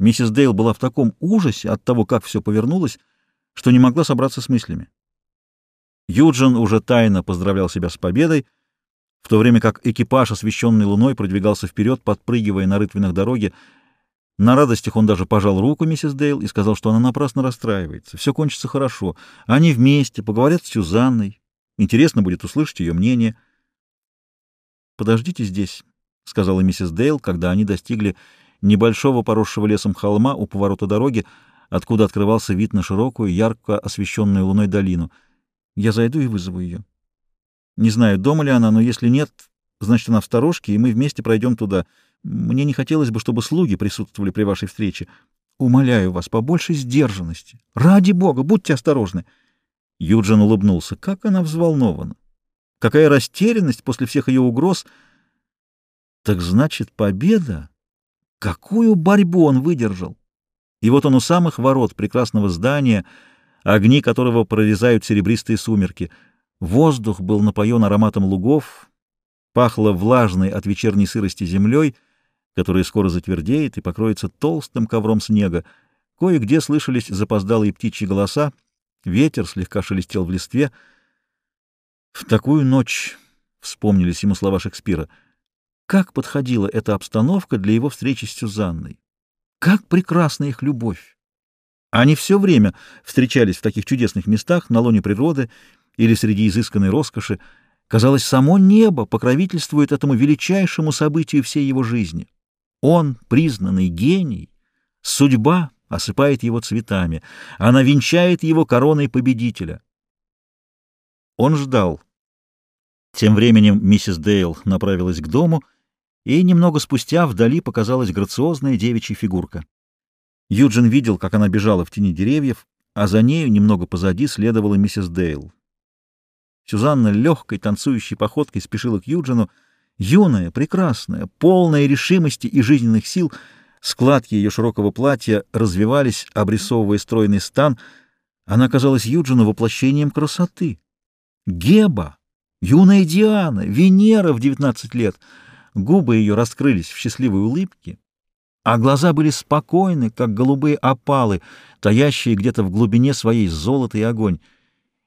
Миссис Дейл была в таком ужасе от того, как все повернулось, что не могла собраться с мыслями. Юджин уже тайно поздравлял себя с победой, в то время как экипаж, освещенный луной, продвигался вперед, подпрыгивая на рытвинах дороги. На радостях он даже пожал руку миссис Дейл и сказал, что она напрасно расстраивается. Все кончится хорошо. Они вместе поговорят с Сюзанной. Интересно будет услышать ее мнение. «Подождите здесь», — сказала миссис Дейл, когда они достигли небольшого поросшего лесом холма у поворота дороги, откуда открывался вид на широкую, ярко освещенную луной долину. «Я зайду и вызову ее». Не знаю, дома ли она, но если нет, значит, она в сторожке, и мы вместе пройдем туда. Мне не хотелось бы, чтобы слуги присутствовали при вашей встрече. Умоляю вас, побольше сдержанности. Ради бога, будьте осторожны. Юджин улыбнулся. Как она взволнована! Какая растерянность после всех ее угроз! Так значит, победа? Какую борьбу он выдержал! И вот он у самых ворот прекрасного здания, огни которого прорезают серебристые сумерки — Воздух был напоен ароматом лугов, пахло влажной от вечерней сырости землей, которая скоро затвердеет и покроется толстым ковром снега. Кое-где слышались запоздалые птичьи голоса, ветер слегка шелестел в листве. В такую ночь, — вспомнились ему слова Шекспира, — как подходила эта обстановка для его встречи с Сюзанной! Как прекрасна их любовь! Они все время встречались в таких чудесных местах, на лоне природы, или среди изысканной роскоши, казалось, само небо покровительствует этому величайшему событию всей его жизни. Он, признанный гений, судьба осыпает его цветами, она венчает его короной победителя. Он ждал. Тем временем миссис Дейл направилась к дому, и немного спустя вдали показалась грациозная девичья фигурка. Юджин видел, как она бежала в тени деревьев, а за нею немного позади следовала миссис Дейл. Сюзанна легкой танцующей походкой спешила к Юджину, юная, прекрасная, полная решимости и жизненных сил. Складки ее широкого платья развивались, обрисовывая стройный стан. Она казалась Юджину воплощением красоты. Геба, юная Диана, Венера в девятнадцать лет. Губы ее раскрылись в счастливой улыбке, а глаза были спокойны, как голубые опалы, таящие где-то в глубине своей золотый огонь.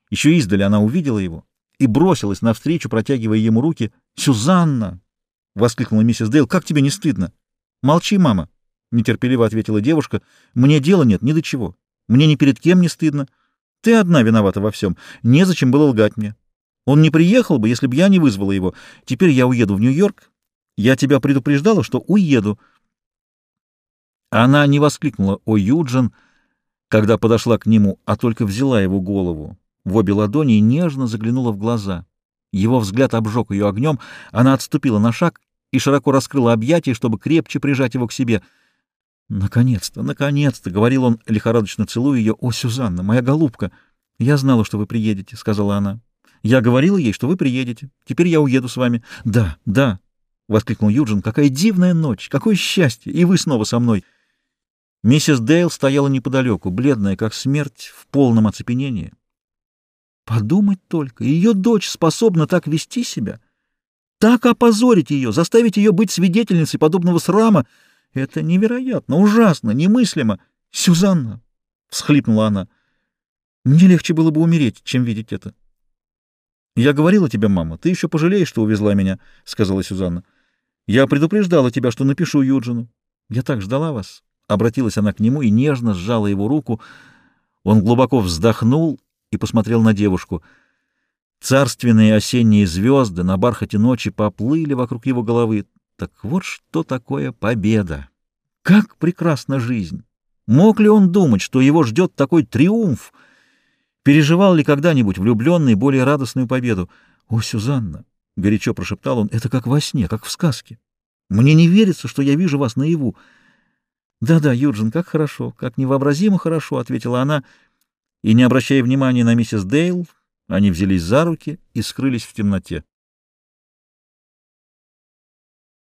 Еще издали она увидела его и бросилась навстречу, протягивая ему руки. «Сюзанна!» — воскликнула миссис Дейл. «Как тебе не стыдно?» «Молчи, мама!» — нетерпеливо ответила девушка. «Мне дела нет ни до чего. Мне ни перед кем не стыдно. Ты одна виновата во всем. Незачем было лгать мне. Он не приехал бы, если бы я не вызвала его. Теперь я уеду в Нью-Йорк. Я тебя предупреждала, что уеду». Она не воскликнула «О, Юджин!» когда подошла к нему, а только взяла его голову в обе ладони и нежно заглянула в глаза. Его взгляд обжег ее огнем, она отступила на шаг и широко раскрыла объятия, чтобы крепче прижать его к себе. «Наконец-то, наконец-то!» — говорил он, лихорадочно целуя ее. «О, Сюзанна, моя голубка! Я знала, что вы приедете», — сказала она. «Я говорила ей, что вы приедете. Теперь я уеду с вами». «Да, да!» — воскликнул Юджин. «Какая дивная ночь! Какое счастье! И вы снова со мной!» Миссис Дейл стояла неподалеку, бледная, как смерть, в полном оцепенении. Подумать только, ее дочь способна так вести себя, так опозорить ее, заставить ее быть свидетельницей подобного срама. Это невероятно, ужасно, немыслимо. Сюзанна, — всхлипнула она, — мне легче было бы умереть, чем видеть это. Я говорила тебе, мама, ты еще пожалеешь, что увезла меня, — сказала Сюзанна. Я предупреждала тебя, что напишу Юджину. Я так ждала вас. Обратилась она к нему и нежно сжала его руку. Он глубоко вздохнул и посмотрел на девушку. Царственные осенние звезды на бархате ночи поплыли вокруг его головы. Так вот что такое победа! Как прекрасна жизнь! Мог ли он думать, что его ждет такой триумф? Переживал ли когда-нибудь влюбленный более радостную победу? «О, Сюзанна!» — горячо прошептал он. «Это как во сне, как в сказке. Мне не верится, что я вижу вас наяву». «Да-да, Юджин, как хорошо, как невообразимо хорошо», — ответила она, — и, не обращая внимания на миссис Дейл, они взялись за руки и скрылись в темноте.